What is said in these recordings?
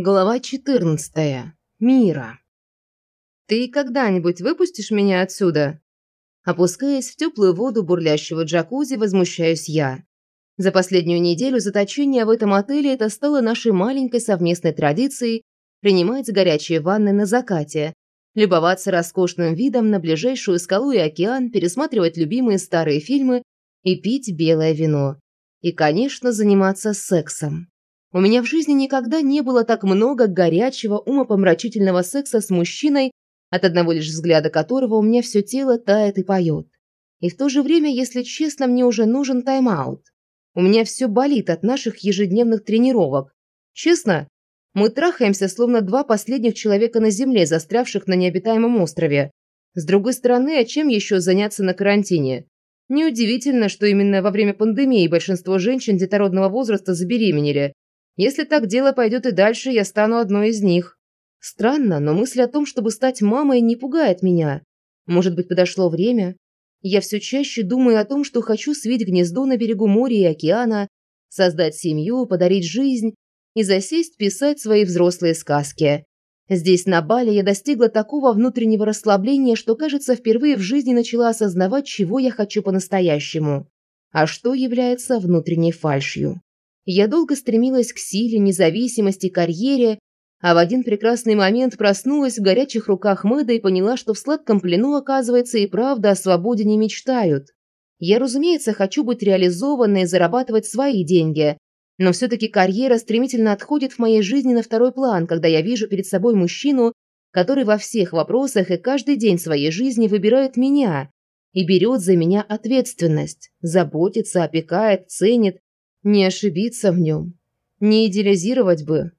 Глава 14. Мира. «Ты когда-нибудь выпустишь меня отсюда?» Опускаясь в теплую воду бурлящего джакузи, возмущаюсь я. За последнюю неделю заточения в этом отеле это стало нашей маленькой совместной традицией принимать горячие ванны на закате, любоваться роскошным видом на ближайшую скалу и океан, пересматривать любимые старые фильмы и пить белое вино. И, конечно, заниматься сексом. У меня в жизни никогда не было так много горячего, умопомрачительного секса с мужчиной, от одного лишь взгляда которого у меня все тело тает и поет. И в то же время, если честно, мне уже нужен тайм-аут. У меня все болит от наших ежедневных тренировок. Честно, мы трахаемся, словно два последних человека на Земле, застрявших на необитаемом острове. С другой стороны, а чем еще заняться на карантине? Неудивительно, что именно во время пандемии большинство женщин детородного возраста забеременели. Если так дело пойдет и дальше, я стану одной из них. Странно, но мысль о том, чтобы стать мамой, не пугает меня. Может быть, подошло время? Я все чаще думаю о том, что хочу свить гнездо на берегу моря и океана, создать семью, подарить жизнь и засесть писать свои взрослые сказки. Здесь, на Бали, я достигла такого внутреннего расслабления, что, кажется, впервые в жизни начала осознавать, чего я хочу по-настоящему, а что является внутренней фальшью. Я долго стремилась к силе, независимости, карьере, а в один прекрасный момент проснулась в горячих руках Мэда и поняла, что в сладком плену, оказывается, и правда о свободе не мечтают. Я, разумеется, хочу быть реализованной и зарабатывать свои деньги, но все-таки карьера стремительно отходит в моей жизни на второй план, когда я вижу перед собой мужчину, который во всех вопросах и каждый день своей жизни выбирает меня и берет за меня ответственность, заботится, опекает, ценит, не ошибиться в нем. Не идеализировать бы.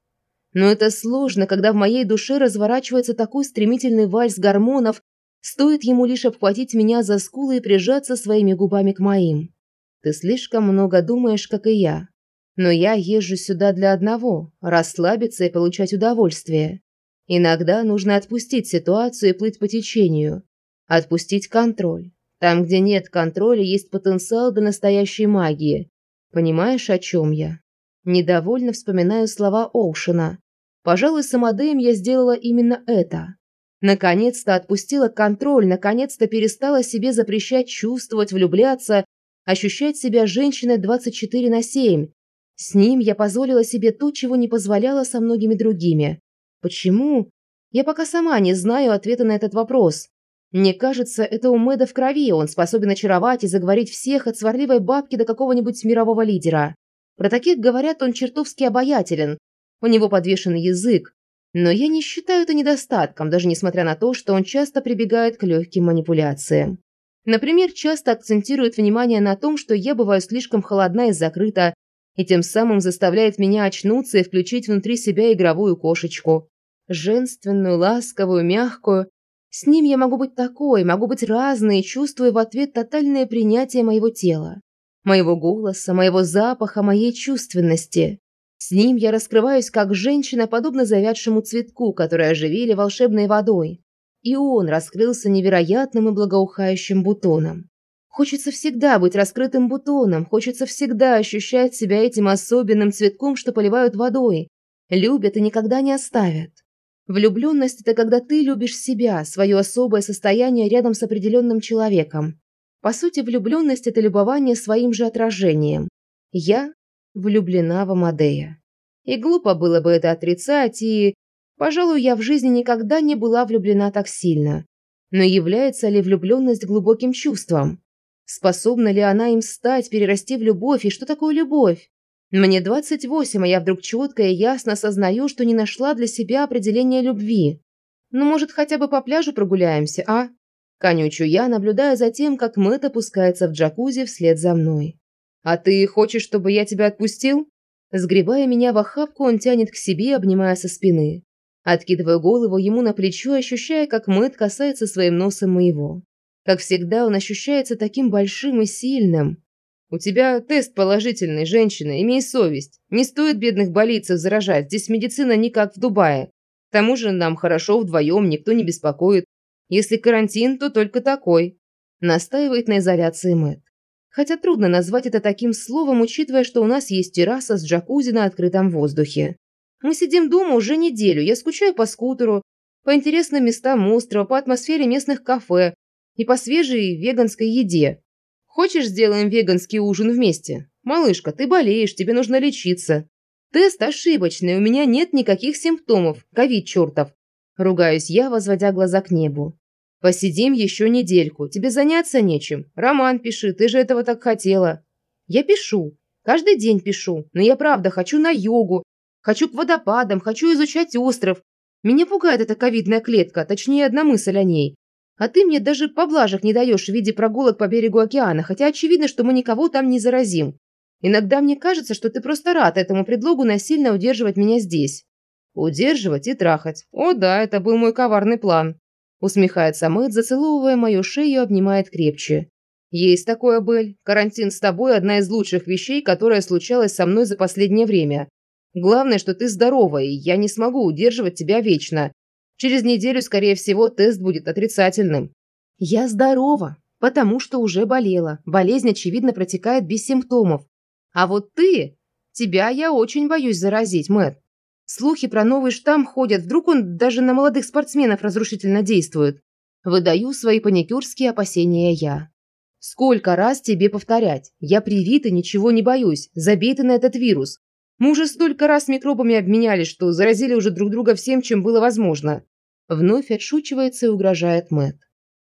Но это сложно, когда в моей душе разворачивается такой стремительный вальс гормонов, стоит ему лишь обхватить меня за скулы и прижаться своими губами к моим. Ты слишком много думаешь, как и я. Но я езжу сюда для одного – расслабиться и получать удовольствие. Иногда нужно отпустить ситуацию и плыть по течению. Отпустить контроль. Там, где нет контроля, есть потенциал для настоящей магии. Понимаешь, о чем я? Недовольно вспоминаю слова Оушена. Пожалуй, с Амадеем я сделала именно это. Наконец-то отпустила контроль, наконец-то перестала себе запрещать чувствовать, влюбляться, ощущать себя женщиной 24 на 7. С ним я позволила себе то, чего не позволяла со многими другими. Почему? Я пока сама не знаю ответа на этот вопрос. Мне кажется, это у Мэда в крови, он способен очаровать и заговорить всех от сварливой бабки до какого-нибудь мирового лидера. Про таких говорят, он чертовски обаятелен, у него подвешен язык. Но я не считаю это недостатком, даже несмотря на то, что он часто прибегает к легким манипуляциям. Например, часто акцентирует внимание на том, что я бываю слишком холодна и закрыта, и тем самым заставляет меня очнуться и включить внутри себя игровую кошечку. Женственную, ласковую, мягкую, с ним я могу быть такой, могу быть разной, чувствуя в ответ тотальное принятие моего тела, моего голоса, моего запаха, моей чувственности. С ним я раскрываюсь как женщина, подобно завядшему цветку, который оживили волшебной водой. И он раскрылся невероятным и благоухающим бутоном. Хочется всегда быть раскрытым бутоном, хочется всегда ощущать себя этим особенным цветком, что поливают водой, любят и никогда не оставят. Влюбленность – это когда ты любишь себя, свое особое состояние рядом с определенным человеком. По сути, влюбленность – это любование своим же отражением. Я влюблена в Амадея. И глупо было бы это отрицать, и, пожалуй, я в жизни никогда не была влюблена так сильно. Но является ли влюбленность глубоким чувством? Способна ли она им стать, перерасти в любовь, и что такое любовь? Мне 28, а я вдруг четко и ясно осознаю, что не нашла для себя определения любви. Ну, может, хотя бы по пляжу прогуляемся, а? Конючу я, наблюдая за тем, как Мэтт опускается в джакузи вслед за мной. «А ты хочешь, чтобы я тебя отпустил?» Сгребая меня в охапку, он тянет к себе, обнимая со спины. Откидываю голову ему на плечо, ощущая, как Мэтт касается своим носом моего. Как всегда, он ощущается таким большим и сильным. «У тебя тест положительный, женщина, имей совесть. Не стоит бедных болицев заражать, здесь медицина не как в Дубае. К тому же нам хорошо вдвоем, никто не беспокоит. Если карантин, то только такой», – настаивает на изоляции Мэтт. Хотя трудно назвать это таким словом, учитывая, что у нас есть терраса с джакузи на открытом воздухе. Мы сидим дома уже неделю, я скучаю по скутеру, по интересным местам острова, по атмосфере местных кафе и по свежей веганской еде. Хочешь, сделаем веганский ужин вместе? Малышка, ты болеешь, тебе нужно лечиться. Тест ошибочный, у меня нет никаких симптомов. Ковид чертов. Ругаюсь я, возводя глаза к небу. Посидим еще недельку. Тебе заняться нечем. Роман пиши, ты же этого так хотела. Я пишу. Каждый день пишу. Но я правда хочу на йогу. Хочу к водопадам, хочу изучать остров. Меня пугает эта ковидная клетка, точнее, одна мысль о ней. А ты мне даже поблажек не даешь в виде прогулок по берегу океана, хотя очевидно, что мы никого там не заразим. Иногда мне кажется, что ты просто рад этому предлогу насильно удерживать меня здесь. Удерживать и трахать. О да, это был мой коварный план. Усмехается Мэтт, зацеловывая мою шею, обнимает крепче. Есть такое, Бель. Карантин с тобой – одна из лучших вещей, которая случалась со мной за последнее время. Главное, что ты здорова, и я не смогу удерживать тебя вечно. Через неделю, скорее всего, тест будет отрицательным. Я здорова, потому что уже болела. Болезнь, очевидно, протекает без симптомов. А вот ты... Тебя я очень боюсь заразить, Мэтт. Слухи про новый штамм ходят, вдруг он даже на молодых спортсменов разрушительно действует. Выдаю свои паникюрские опасения я. Сколько раз тебе повторять? Я привит и ничего не боюсь. Забей ты на этот вирус. Мы уже столько раз микробами обменялись, что заразили уже друг друга всем, чем было возможно. Вновь отшучивается и угрожает Мэт.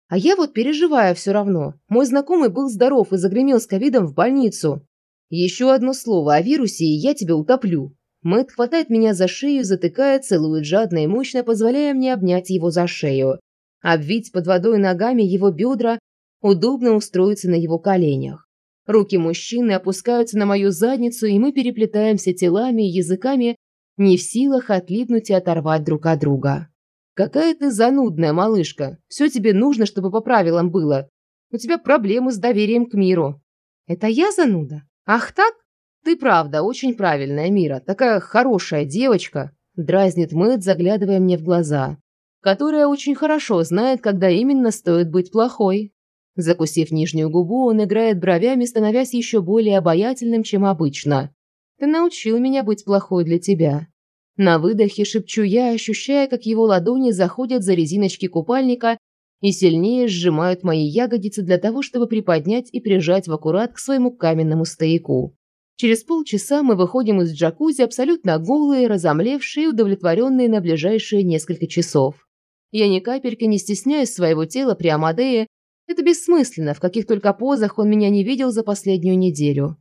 А я вот переживаю все равно. Мой знакомый был здоров и загремел с ковидом в больницу. Еще одно слово о вирусе, и я тебя утоплю. Мэт хватает меня за шею, затыкает, целует жадно и мощно, позволяя мне обнять его за шею. Обвить под водой ногами его бедра, удобно устроиться на его коленях. Руки мужчины опускаются на мою задницу, и мы переплетаемся телами и языками, не в силах отлипнуть и оторвать друг от друга. «Какая ты занудная, малышка. Все тебе нужно, чтобы по правилам было. У тебя проблемы с доверием к миру». «Это я зануда? Ах так? Ты правда очень правильная, Мира. Такая хорошая девочка», – дразнит Мэтт, заглядывая мне в глаза, которая очень хорошо знает, когда именно стоит быть плохой. Закусив нижнюю губу, он играет бровями, становясь еще более обаятельным, чем обычно. «Ты научил меня быть плохой для тебя». На выдохе шепчу я, ощущая, как его ладони заходят за резиночки купальника и сильнее сжимают мои ягодицы для того, чтобы приподнять и прижать в аккурат к своему каменному стояку. Через полчаса мы выходим из джакузи абсолютно голые, разомлевшие и удовлетворенные на ближайшие несколько часов. Я ни капельки не стесняюсь своего тела при Амадее это бессмысленно, в каких только позах он меня не видел за последнюю неделю.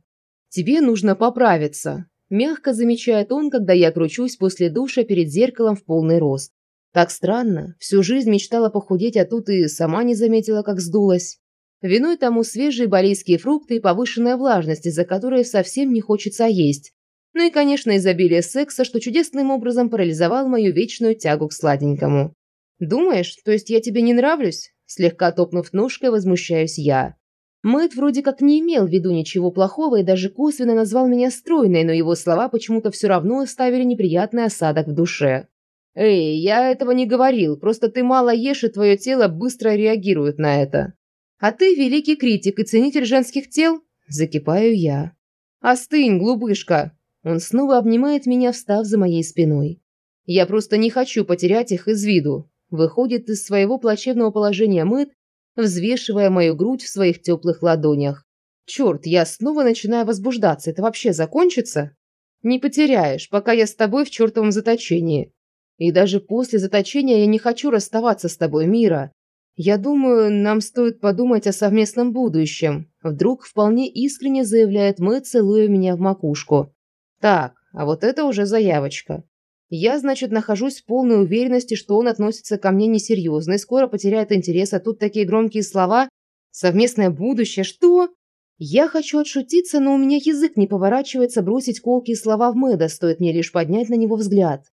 Тебе нужно поправиться, мягко замечает он, когда я кручусь после душа перед зеркалом в полный рост. Так странно, всю жизнь мечтала похудеть, а тут и сама не заметила, как сдулась. Виной тому свежие балийские фрукты и повышенная влажность, из-за которой совсем не хочется есть. Ну и, конечно, изобилие секса, что чудесным образом парализовал мою вечную тягу к сладенькому. Думаешь, то есть я тебе не нравлюсь? Слегка топнув ножкой, возмущаюсь я. Мэтт вроде как не имел в виду ничего плохого и даже косвенно назвал меня стройной, но его слова почему-то все равно оставили неприятный осадок в душе. «Эй, я этого не говорил, просто ты мало ешь, и твое тело быстро реагирует на это. А ты великий критик и ценитель женских тел?» Закипаю я. «Остынь, глупышка!» Он снова обнимает меня, встав за моей спиной. «Я просто не хочу потерять их из виду. Выходит из своего плачевного положения Мэт, взвешивая мою грудь в своих теплых ладонях. Черт, я снова начинаю возбуждаться. Это вообще закончится? Не потеряешь, пока я с тобой в чертовом заточении. И даже после заточения я не хочу расставаться с тобой, Мира. Я думаю, нам стоит подумать о совместном будущем. Вдруг вполне искренне заявляет Мэтт, целуя меня в макушку. Так, а вот это уже заявочка. Я, значит, нахожусь в полной уверенности, что он относится ко мне несерьезно и скоро потеряет интерес, а тут такие громкие слова «совместное будущее», что? Я хочу отшутиться, но у меня язык не поворачивается бросить колкие слова в Мэда, стоит мне лишь поднять на него взгляд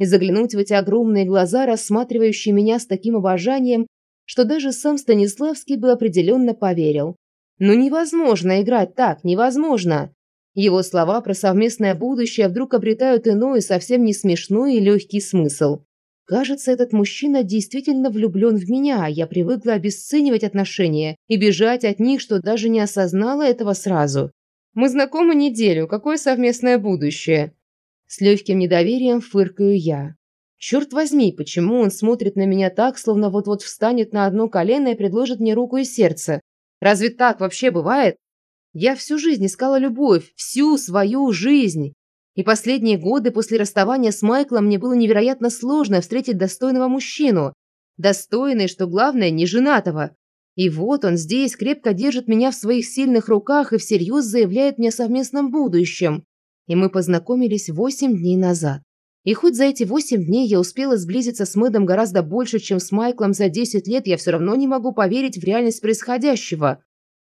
и заглянуть в эти огромные глаза, рассматривающие меня с таким обожанием, что даже сам Станиславский бы определенно поверил. Но невозможно играть так, невозможно. Его слова про совместное будущее вдруг обретают иной, совсем не смешной и легкий смысл. Кажется, этот мужчина действительно влюблен в меня, а я привыкла обесценивать отношения и бежать от них, что даже не осознала этого сразу. Мы знакомы неделю, какое совместное будущее? С легким недоверием фыркаю я. Черт возьми, почему он смотрит на меня так, словно вот-вот встанет на одно колено и предложит мне руку и сердце? Разве так вообще бывает? Я всю жизнь искала любовь, всю свою жизнь. И последние годы после расставания с Майклом мне было невероятно сложно встретить достойного мужчину. Достойный, что главное, не женатого. И вот он здесь крепко держит меня в своих сильных руках и всерьез заявляет мне о совместном будущем и мы познакомились восемь дней назад. И хоть за эти восемь дней я успела сблизиться с Мэдом гораздо больше, чем с Майклом за десять лет, я все равно не могу поверить в реальность происходящего.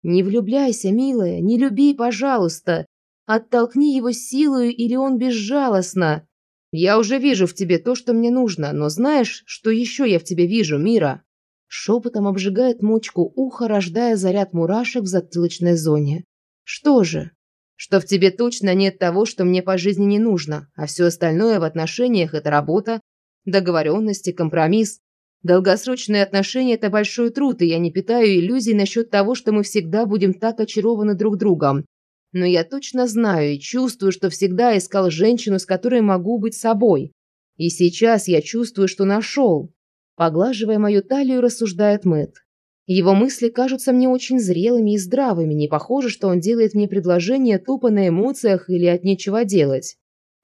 Не влюбляйся, милая, не люби, пожалуйста. Оттолкни его силою, или он безжалостно. Я уже вижу в тебе то, что мне нужно, но знаешь, что еще я в тебе вижу, Мира?» Шепотом обжигает мочку уха, рождая заряд мурашек в затылочной зоне. «Что же?» что в тебе точно нет того, что мне по жизни не нужно, а все остальное в отношениях – это работа, договоренности, компромисс. Долгосрочные отношения – это большой труд, и я не питаю иллюзий насчет того, что мы всегда будем так очарованы друг другом. Но я точно знаю и чувствую, что всегда искал женщину, с которой могу быть собой. И сейчас я чувствую, что нашел. Поглаживая мою талию, рассуждает Мэтт. Его мысли кажутся мне очень зрелыми и здравыми, не похоже, что он делает мне предложение тупо на эмоциях или от нечего делать.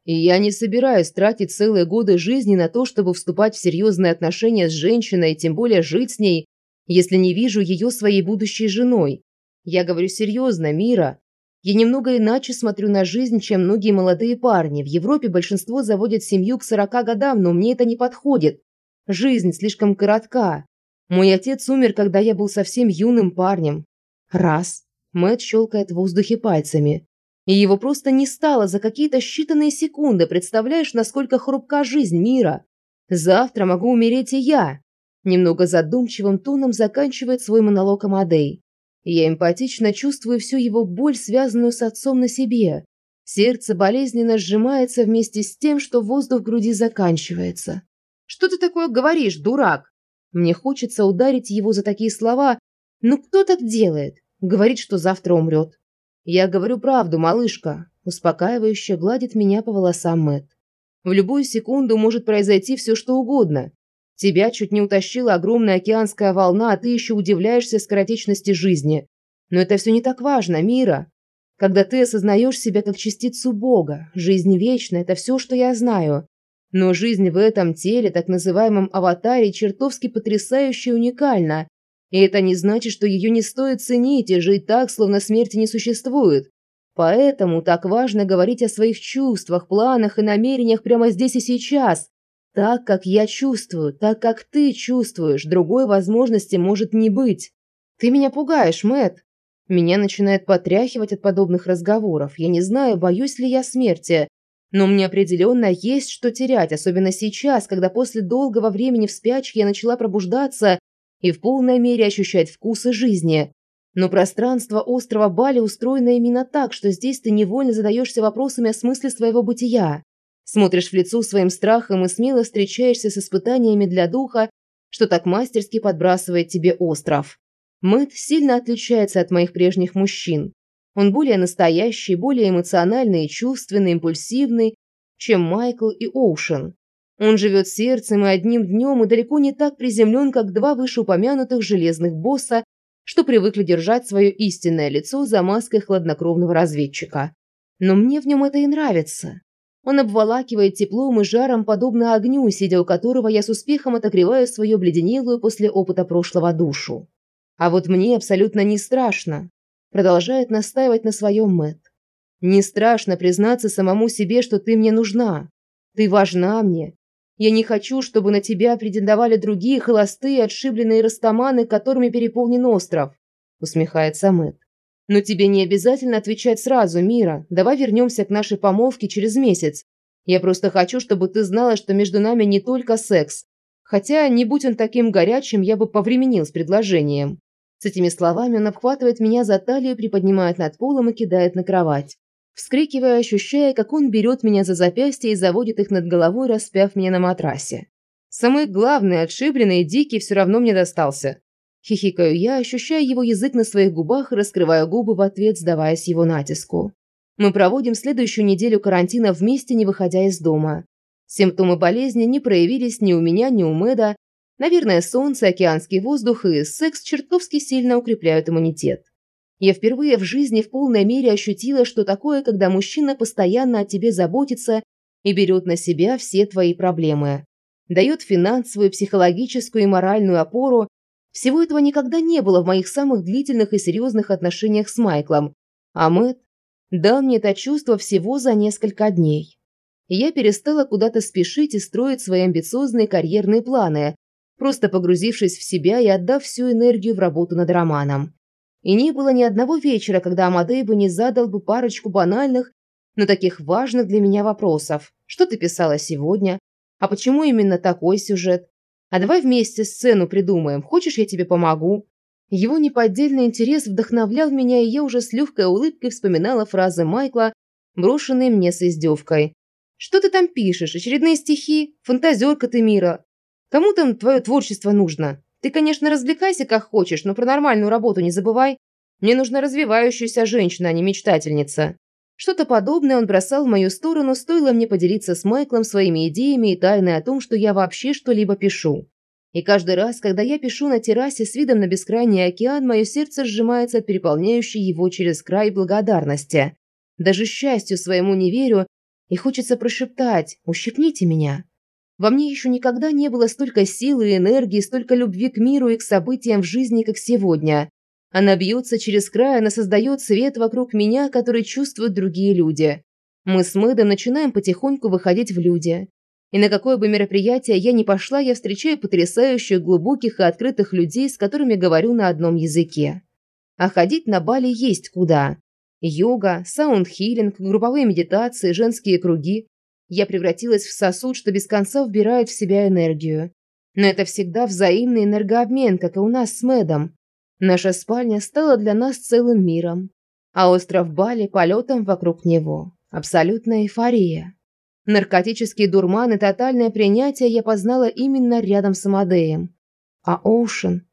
И я не собираюсь тратить целые годы жизни на то, чтобы вступать в серьезные отношения с женщиной, тем более жить с ней, если не вижу ее своей будущей женой. Я говорю серьезно, Мира. Я немного иначе смотрю на жизнь, чем многие молодые парни. В Европе большинство заводят семью к 40 годам, но мне это не подходит. Жизнь слишком коротка. Мой отец умер, когда я был совсем юным парнем. Раз. Мэтт щелкает в воздухе пальцами. И его просто не стало за какие-то считанные секунды. Представляешь, насколько хрупка жизнь мира? Завтра могу умереть и я. Немного задумчивым тоном заканчивает свой монолог Амадей. Я эмпатично чувствую всю его боль, связанную с отцом на себе. Сердце болезненно сжимается вместе с тем, что воздух в груди заканчивается. «Что ты такое говоришь, дурак?» Мне хочется ударить его за такие слова. Ну кто так делает? Говорит, что завтра умрет. Я говорю правду, малышка. Успокаивающе гладит меня по волосам Мэт. В любую секунду может произойти все, что угодно. Тебя чуть не утащила огромная океанская волна, а ты еще удивляешься скоротечности жизни. Но это все не так важно, Мира. Когда ты осознаешь себя как частицу Бога, жизнь вечна – это все, что я знаю. Но жизнь в этом теле, так называемом аватаре, чертовски потрясающе уникальна. И это не значит, что ее не стоит ценить и жить так, словно смерти не существует. Поэтому так важно говорить о своих чувствах, планах и намерениях прямо здесь и сейчас. Так, как я чувствую, так, как ты чувствуешь, другой возможности может не быть. Ты меня пугаешь, Мэт. Меня начинает потряхивать от подобных разговоров. Я не знаю, боюсь ли я смерти. Но мне определенно есть что терять, особенно сейчас, когда после долгого времени в спячке я начала пробуждаться и в полной мере ощущать вкусы жизни. Но пространство острова Бали устроено именно так, что здесь ты невольно задаешься вопросами о смысле своего бытия. Смотришь в лицо своим страхом и смело встречаешься с испытаниями для духа, что так мастерски подбрасывает тебе остров. Мэтт сильно отличается от моих прежних мужчин. Он более настоящий, более эмоциональный чувственный, импульсивный, чем Майкл и Оушен. Он живет сердцем и одним днем и далеко не так приземлен, как два вышеупомянутых железных босса, что привыкли держать свое истинное лицо за маской хладнокровного разведчика. Но мне в нем это и нравится. Он обволакивает теплом и жаром, подобно огню, сидя у которого я с успехом отогреваю свою бледенелую после опыта прошлого душу. А вот мне абсолютно не страшно. Продолжает настаивать на своем Мэт. Не страшно признаться самому себе, что ты мне нужна. Ты важна мне. Я не хочу, чтобы на тебя претендовали другие холостые, отшибленные растаманы, которыми переполнен остров. Усмехается Мэт. Но тебе не обязательно отвечать сразу, Мира. Давай вернемся к нашей помолвке через месяц. Я просто хочу, чтобы ты знала, что между нами не только секс. Хотя, не будь он таким горячим, я бы повременил с предложением. С этими словами он обхватывает меня за талию, приподнимает над полом и кидает на кровать. Вскрикивая, ощущая, как он берет меня за запястье и заводит их над головой, распяв меня на матрасе. Самый главный, отшибленный и дикий все равно мне достался. Хихикаю я, ощущая его язык на своих губах и раскрывая губы в ответ, сдаваясь его натиску. Мы проводим следующую неделю карантина вместе, не выходя из дома. Симптомы болезни не проявились ни у меня, ни у Мэда. Наверное, солнце, океанский воздух и секс чертовски сильно укрепляют иммунитет. Я впервые в жизни в полной мере ощутила, что такое, когда мужчина постоянно о тебе заботится и берет на себя все твои проблемы. Дает финансовую, психологическую и моральную опору. Всего этого никогда не было в моих самых длительных и серьезных отношениях с Майклом. А Мэтт дал мне это чувство всего за несколько дней. я перестала куда-то спешить и строить свои амбициозные карьерные планы, просто погрузившись в себя и отдав всю энергию в работу над романом. И не было ни одного вечера, когда Амадей бы не задал бы парочку банальных, но таких важных для меня вопросов. Что ты писала сегодня? А почему именно такой сюжет? А давай вместе сцену придумаем. Хочешь, я тебе помогу? Его неподдельный интерес вдохновлял меня, и я уже с легкой улыбкой вспоминала фразы Майкла, брошенные мне с издевкой. «Что ты там пишешь? Очередные стихи? Фантазерка ты мира? Кому там твое творчество нужно? Ты, конечно, развлекайся как хочешь, но про нормальную работу не забывай. Мне нужна развивающаяся женщина, а не мечтательница». Что-то подобное он бросал в мою сторону, стоило мне поделиться с Майклом своими идеями и тайной о том, что я вообще что-либо пишу. И каждый раз, когда я пишу на террасе с видом на бескрайний океан, мое сердце сжимается от переполняющей его через край благодарности. Даже счастью своему не верю, и хочется прошептать «Ущипните меня». Во мне еще никогда не было столько силы и энергии, столько любви к миру и к событиям в жизни, как сегодня. Она бьется через край, она создает свет вокруг меня, который чувствуют другие люди. Мы с Мэдом начинаем потихоньку выходить в люди. И на какое бы мероприятие я ни пошла, я встречаю потрясающих, глубоких и открытых людей, с которыми говорю на одном языке. А ходить на Бали есть куда. Йога, саундхилинг, групповые медитации, женские круги. Я превратилась в сосуд, что без конца вбирает в себя энергию. Но это всегда взаимный энергообмен, как и у нас с Мэдом. Наша спальня стала для нас целым миром, а остров Бали – полетом вокруг него. Абсолютная эйфория. Наркотический дурман и тотальное принятие я познала именно рядом с Амадеем. А Оушен?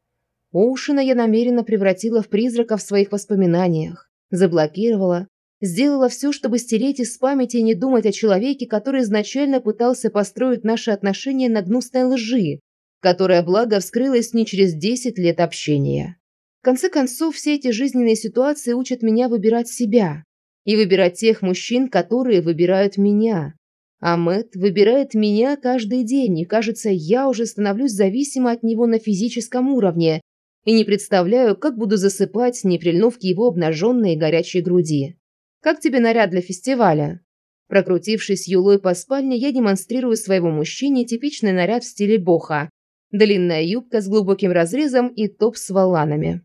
Оушена я намеренно превратила в призрака в своих воспоминаниях, заблокировала, сделала все, чтобы стереть из памяти и не думать о человеке, который изначально пытался построить наши отношения на гнусной лжи, которая, благо, вскрылась не через 10 лет общения. В конце концов, все эти жизненные ситуации учат меня выбирать себя и выбирать тех мужчин, которые выбирают меня. А Мэтт выбирает меня каждый день, и кажется, я уже становлюсь зависима от него на физическом уровне и не представляю, как буду засыпать, не прильнув к его обнаженной горячей груди. «Как тебе наряд для фестиваля?» Прокрутившись юлой по спальне, я демонстрирую своему мужчине типичный наряд в стиле боха. Длинная юбка с глубоким разрезом и топ с воланами.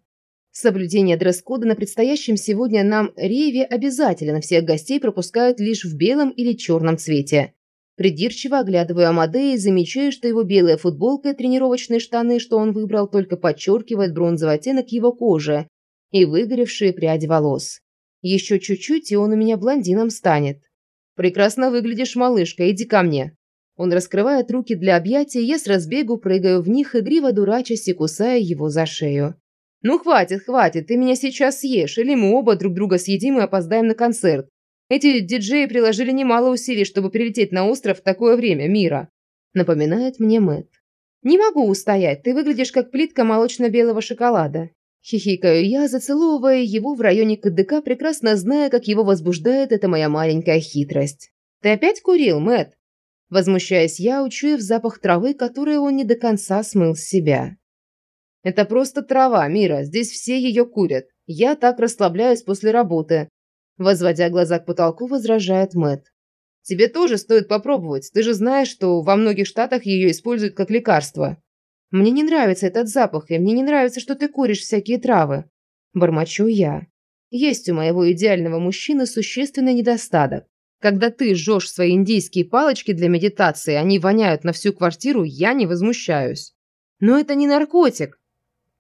Соблюдение дресс-кода на предстоящем сегодня нам рейве обязательно. Всех гостей пропускают лишь в белом или черном цвете. Придирчиво оглядываю Амадея и замечаю, что его белая футболка и тренировочные штаны, что он выбрал, только подчеркивают бронзовый оттенок его кожи и выгоревшие пряди волос. Еще чуть-чуть, и он у меня блондином станет. «Прекрасно выглядишь, малышка, иди ко мне». Он раскрывает руки для объятий, я с разбегу прыгаю в них, игриво дурачась и кусая его за шею. «Ну хватит, хватит, ты меня сейчас съешь, или мы оба друг друга съедим и опоздаем на концерт. Эти диджеи приложили немало усилий, чтобы прилететь на остров в такое время, мира», напоминает мне Мэтт. «Не могу устоять, ты выглядишь как плитка молочно-белого шоколада». Хихикаю я, зацеловывая его в районе КДК, прекрасно зная, как его возбуждает эта моя маленькая хитрость. «Ты опять курил, Мэтт?» Возмущаясь я, учуяв запах травы, который он не до конца смыл с себя. Это просто трава, Мира, здесь все ее курят. Я так расслабляюсь после работы. Возводя глаза к потолку, возражает Мэт. Тебе тоже стоит попробовать. Ты же знаешь, что во многих штатах ее используют как лекарство. Мне не нравится этот запах, и мне не нравится, что ты куришь всякие травы. Бормочу я. Есть у моего идеального мужчины существенный недостаток. Когда ты жжешь свои индийские палочки для медитации, они воняют на всю квартиру, я не возмущаюсь. Но это не наркотик.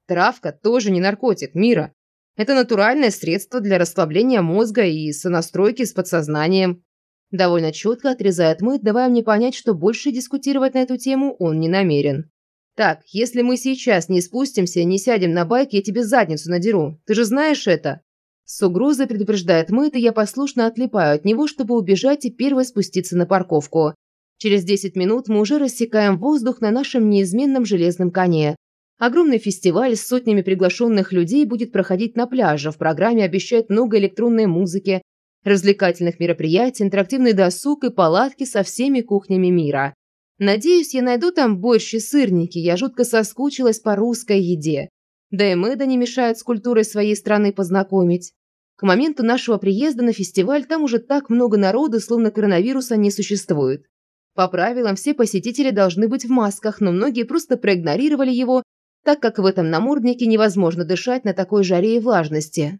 Травка тоже не наркотик, Мира. Это натуральное средство для расслабления мозга и сонастройки с подсознанием. Довольно четко отрезает мыть, давая мне понять, что больше дискутировать на эту тему он не намерен. Так, если мы сейчас не спустимся, не сядем на байк, я тебе задницу надеру. Ты же знаешь это? С угрозой предупреждает Мэтт, и я послушно отлипаю от него, чтобы убежать и первой спуститься на парковку. Через 10 минут мы уже рассекаем воздух на нашем неизменном железном коне. Огромный фестиваль с сотнями приглашенных людей будет проходить на пляже. В программе обещают много электронной музыки, развлекательных мероприятий, интерактивный досуг и палатки со всеми кухнями мира. Надеюсь, я найду там и сырники, я жутко соскучилась по русской еде. Да и Мэда не мешает с культурой своей страны познакомить. К моменту нашего приезда на фестиваль там уже так много народу, словно коронавируса не существует. По правилам, все посетители должны быть в масках, но многие просто проигнорировали его, так как в этом наморднике невозможно дышать на такой жаре и влажности.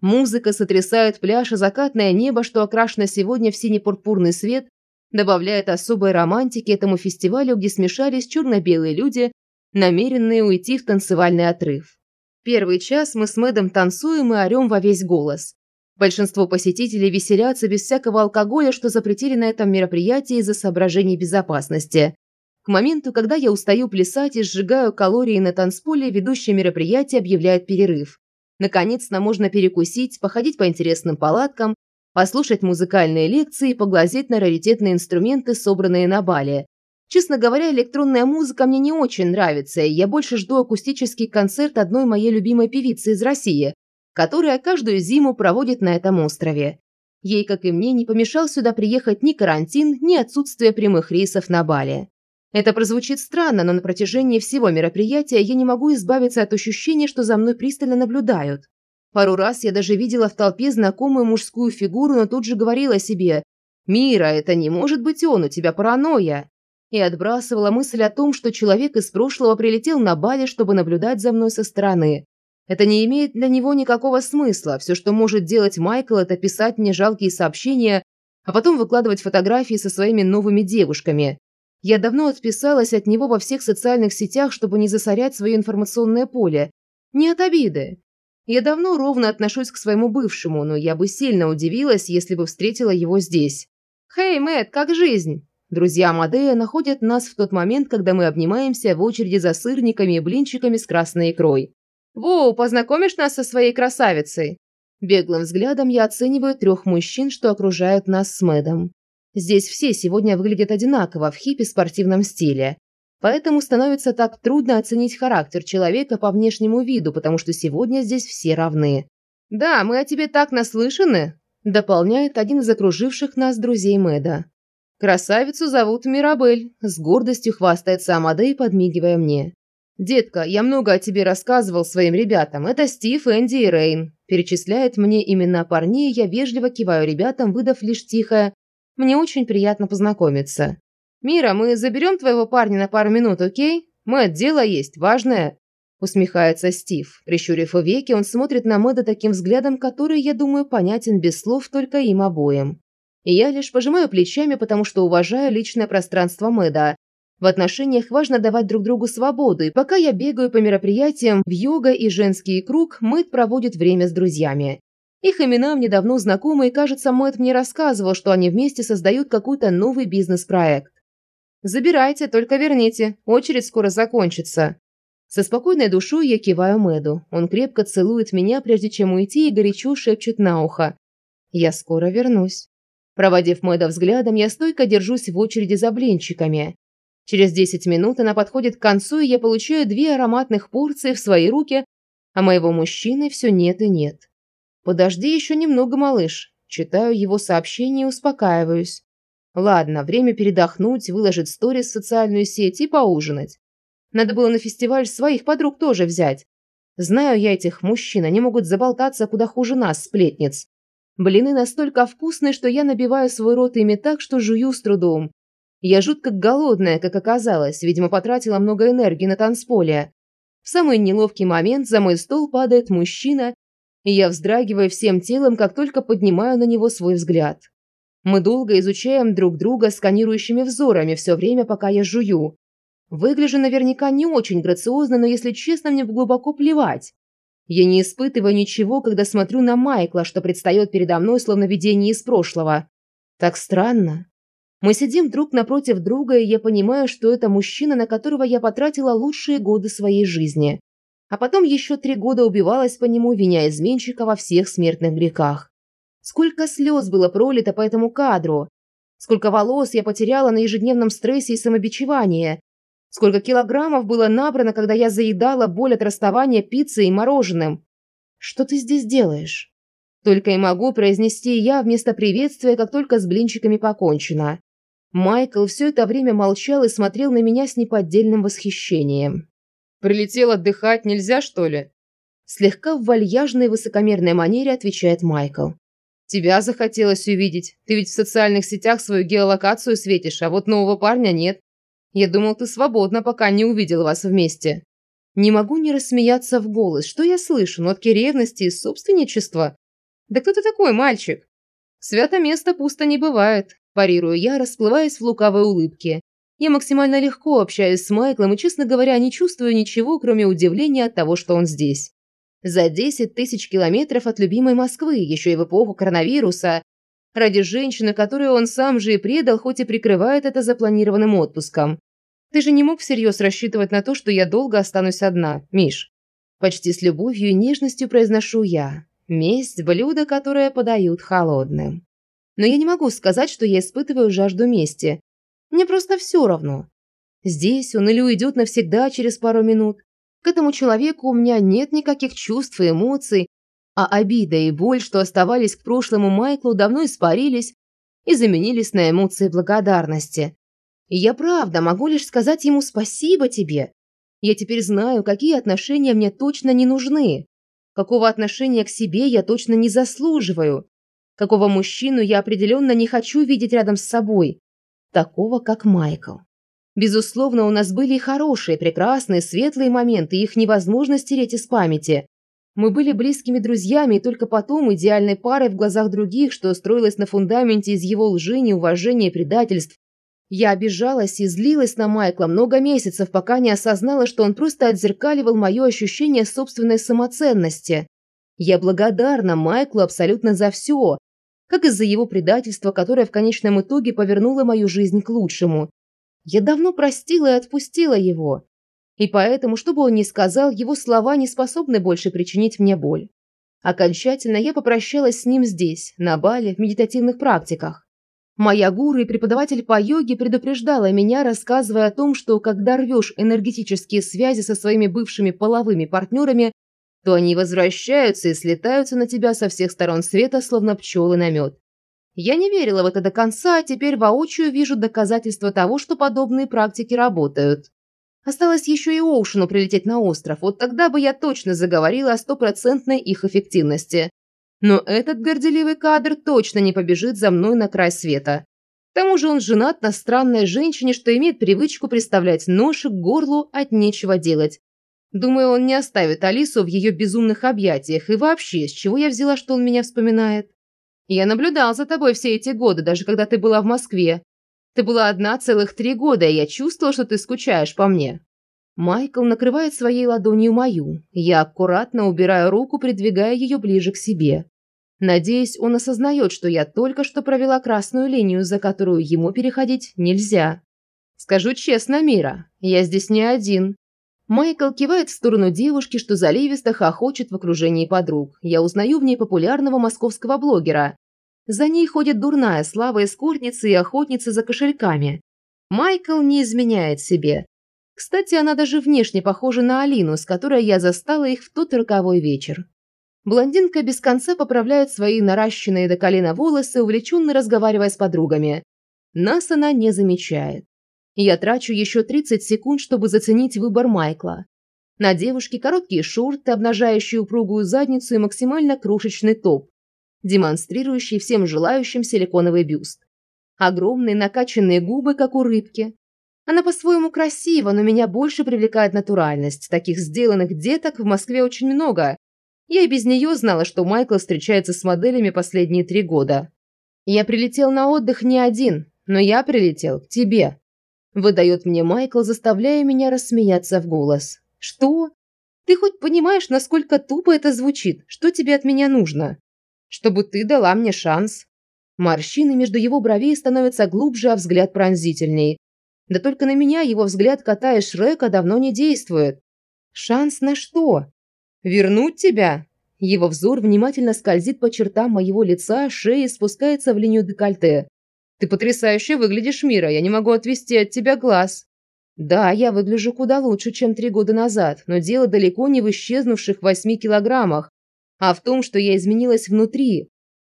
Музыка сотрясает пляж и закатное небо, что окрашено сегодня в сине-пурпурный свет, добавляет особой романтики этому фестивалю, где смешались черно-белые люди, намеренные уйти в танцевальный отрыв. Первый час мы с Мэдом танцуем и орем во весь голос. Большинство посетителей веселятся без всякого алкоголя, что запретили на этом мероприятии из-за соображений безопасности. К моменту, когда я устаю плясать и сжигаю калории на танцполе, ведущее мероприятие объявляет перерыв. Наконец-то можно перекусить, походить по интересным палаткам, послушать музыкальные лекции и поглазеть на раритетные инструменты, собранные на бале. Честно говоря, электронная музыка мне не очень нравится, и я больше жду акустический концерт одной моей любимой певицы из России, которая каждую зиму проводит на этом острове. Ей, как и мне, не помешал сюда приехать ни карантин, ни отсутствие прямых рейсов на Бали. Это прозвучит странно, но на протяжении всего мероприятия я не могу избавиться от ощущения, что за мной пристально наблюдают. Пару раз я даже видела в толпе знакомую мужскую фигуру, но тут же говорила себе «Мира, это не может быть он, у тебя паранойя!» И отбрасывала мысль о том, что человек из прошлого прилетел на Бали, чтобы наблюдать за мной со стороны. Это не имеет для него никакого смысла. Все, что может делать Майкл, это писать мне жалкие сообщения, а потом выкладывать фотографии со своими новыми девушками. Я давно отписалась от него во всех социальных сетях, чтобы не засорять свое информационное поле. Не от обиды. Я давно ровно отношусь к своему бывшему, но я бы сильно удивилась, если бы встретила его здесь. «Хей, Мэтт, как жизнь?» Друзья Амадея находят нас в тот момент, когда мы обнимаемся в очереди за сырниками и блинчиками с красной икрой. «Воу, познакомишь нас со своей красавицей?» Беглым взглядом я оцениваю трех мужчин, что окружают нас с Мэдом. Здесь все сегодня выглядят одинаково в хиппи-спортивном стиле. Поэтому становится так трудно оценить характер человека по внешнему виду, потому что сегодня здесь все равны. «Да, мы о тебе так наслышаны», – дополняет один из окруживших нас друзей Мэда. «Красавицу зовут Мирабель», – с гордостью хвастается Амадей, подмигивая мне. «Детка, я много о тебе рассказывал своим ребятам. Это Стив, Энди и Рейн». Перечисляет мне имена парней, я вежливо киваю ребятам, выдав лишь тихое мне очень приятно познакомиться. Мира, мы заберем твоего парня на пару минут, окей? Мэтт, дело есть, важное. Усмехается Стив. Прищурив веки, он смотрит на Мэда таким взглядом, который, я думаю, понятен без слов только им обоим. И я лишь пожимаю плечами, потому что уважаю личное пространство Мэда. В отношениях важно давать друг другу свободу, и пока я бегаю по мероприятиям в йога и женский круг, Мэд проводит время с друзьями. Их имена мне давно знакомы, и, кажется, Мэтт мне рассказывал, что они вместе создают какой-то новый бизнес-проект. «Забирайте, только верните. Очередь скоро закончится». Со спокойной душой я киваю Мэду. Он крепко целует меня, прежде чем уйти, и горячо шепчет на ухо. «Я скоро вернусь». Проводив Мэда взглядом, я стойко держусь в очереди за блинчиками. Через 10 минут она подходит к концу, и я получаю две ароматных порции в свои руки, а моего мужчины все нет и нет. «Подожди еще немного, малыш». Читаю его сообщение и успокаиваюсь. Ладно, время передохнуть, выложить сторис в социальную сеть и поужинать. Надо было на фестиваль своих подруг тоже взять. Знаю я этих мужчин, они могут заболтаться куда хуже нас, сплетниц. Блины настолько вкусные, что я набиваю свой рот ими так, что жую с трудом. Я жутко голодная, как оказалось, видимо, потратила много энергии на танцполе. В самый неловкий момент за мой стол падает мужчина и я вздрагиваю всем телом, как только поднимаю на него свой взгляд. Мы долго изучаем друг друга сканирующими взорами все время, пока я жую. Выгляжу наверняка не очень грациозно, но, если честно, мне глубоко плевать. Я не испытываю ничего, когда смотрю на Майкла, что предстает передо мной, словно видение из прошлого. Так странно. Мы сидим друг напротив друга, и я понимаю, что это мужчина, на которого я потратила лучшие годы своей жизни. А потом еще три года убивалась по нему, виня изменщика во всех смертных грехах. Сколько слез было пролито по этому кадру. Сколько волос я потеряла на ежедневном стрессе и самобичевании. Сколько килограммов было набрано, когда я заедала боль от расставания пиццей и мороженым. Что ты здесь делаешь? Только и могу произнести я вместо приветствия, как только с блинчиками покончено. Майкл все это время молчал и смотрел на меня с неподдельным восхищением. «Прилетел отдыхать, нельзя, что ли?» Слегка в вальяжной высокомерной манере отвечает Майкл. «Тебя захотелось увидеть. Ты ведь в социальных сетях свою геолокацию светишь, а вот нового парня нет. Я думал, ты свободна, пока не увидел вас вместе». Не могу не рассмеяться в голос. Что я слышу? Нотки ревности и собственничества? Да кто ты такой, мальчик? Свято место пусто не бывает. Парирую я, расплываясь в лукавой улыбке. Я максимально легко общаюсь с Майклом и, честно говоря, не чувствую ничего, кроме удивления от того, что он здесь. За 10 тысяч километров от любимой Москвы, еще и в эпоху коронавируса. Ради женщины, которую он сам же и предал, хоть и прикрывает это запланированным отпуском. Ты же не мог всерьез рассчитывать на то, что я долго останусь одна, Миш. Почти с любовью и нежностью произношу я. Месть – блюдо, которое подают холодным. Но я не могу сказать, что я испытываю жажду мести. Мне просто все равно. Здесь он или уйдет навсегда через пару минут. К этому человеку у меня нет никаких чувств и эмоций, а обида и боль, что оставались к прошлому Майклу, давно испарились и заменились на эмоции благодарности. Я правда могу лишь сказать ему спасибо тебе. Я теперь знаю, какие отношения мне точно не нужны. Какого отношения к себе я точно не заслуживаю. Какого мужчину я определенно не хочу видеть рядом с собой. Такого, как Майкл. Безусловно, у нас были и хорошие, прекрасные, светлые моменты, их невозможно стереть из памяти. Мы были близкими друзьями и только потом идеальной парой в глазах других, что строилось на фундаменте из его лжи, неуважения и предательств. Я обижалась и злилась на Майкла много месяцев, пока не осознала, что он просто отзеркаливал мое ощущение собственной самоценности. Я благодарна Майклу абсолютно за все, как из-за его предательства, которое в конечном итоге повернуло мою жизнь к лучшему. Я давно простила и отпустила его. И поэтому, что бы он ни сказал, его слова не способны больше причинить мне боль. Окончательно я попрощалась с ним здесь, на Бале, в медитативных практиках. Моя гуру и преподаватель по йоге предупреждала меня, рассказывая о том, что когда рвешь энергетические связи со своими бывшими половыми партнерами, то они возвращаются и слетаются на тебя со всех сторон света, словно пчелы на мед. Я не верила в это до конца, а теперь воочию вижу доказательства того, что подобные практики работают. Осталось еще и Оушену прилететь на остров, вот тогда бы я точно заговорила о стопроцентной их эффективности. Но этот горделивый кадр точно не побежит за мной на край света. К тому же он женат на странной женщине, что имеет привычку приставлять нож к горлу от нечего делать, Думаю, он не оставит Алису в ее безумных объятиях. И вообще, с чего я взяла, что он меня вспоминает? Я наблюдал за тобой все эти годы, даже когда ты была в Москве. Ты была одна целых три года, и я чувствовала, что ты скучаешь по мне. Майкл накрывает своей ладонью мою. Я аккуратно убираю руку, придвигая ее ближе к себе. Надеюсь, он осознает, что я только что провела красную линию, за которую ему переходить нельзя. Скажу честно, Мира, я здесь не один. Майкл кивает в сторону девушки, что заливисто хохочет в окружении подруг. Я узнаю в ней популярного московского блогера. За ней ходит дурная слава эскортницы и охотницы за кошельками. Майкл не изменяет себе. Кстати, она даже внешне похожа на Алину, с которой я застала их в тот роковой вечер. Блондинка без конца поправляет свои наращенные до колена волосы, увлеченно разговаривая с подругами. Нас она не замечает. Я трачу еще 30 секунд, чтобы заценить выбор Майкла. На девушке короткие шорты, обнажающие упругую задницу и максимально крошечный топ, демонстрирующий всем желающим силиконовый бюст. Огромные накачанные губы, как у рыбки. Она по-своему красива, но меня больше привлекает натуральность. Таких сделанных деток в Москве очень много. Я и без нее знала, что Майкл встречается с моделями последние три года. Я прилетел на отдых не один, но я прилетел к тебе. Выдает мне Майкл, заставляя меня рассмеяться в голос. Что? Ты хоть понимаешь, насколько тупо это звучит? Что тебе от меня нужно? Чтобы ты дала мне шанс. Морщины между его бровей становятся глубже, а взгляд пронзительней. Да только на меня его взгляд кота и Шрека давно не действует. Шанс на что? Вернуть тебя? Его взор внимательно скользит по чертам моего лица, шеи спускается в линию декольте. Ты потрясающе выглядишь, Мира, я не могу отвести от тебя глаз. Да, я выгляжу куда лучше, чем три года назад, но дело далеко не в исчезнувших восьми килограммах, а в том, что я изменилась внутри.